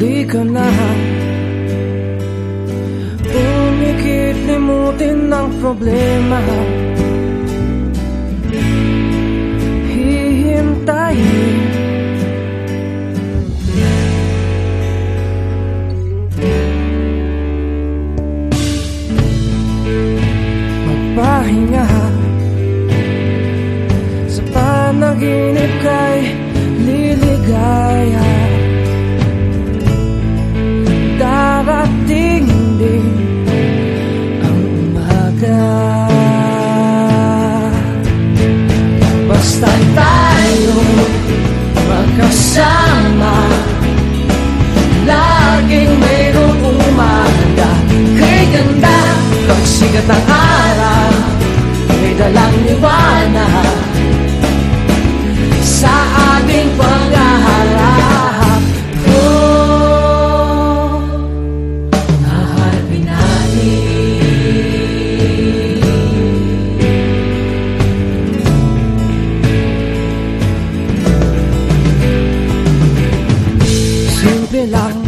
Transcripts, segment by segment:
dikenal Pumikit, limutin não problema Hihintayin Magpahinga may dalang liwanag sa ating pangaharap. Oh, haharapin natin. Simple lang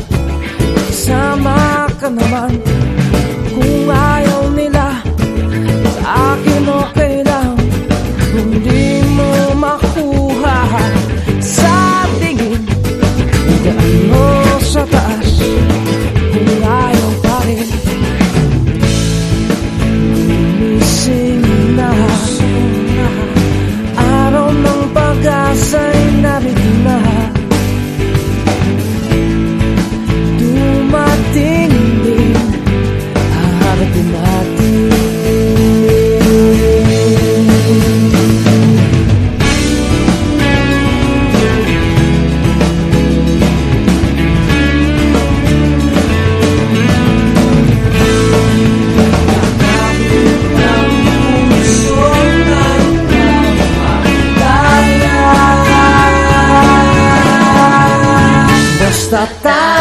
Só tá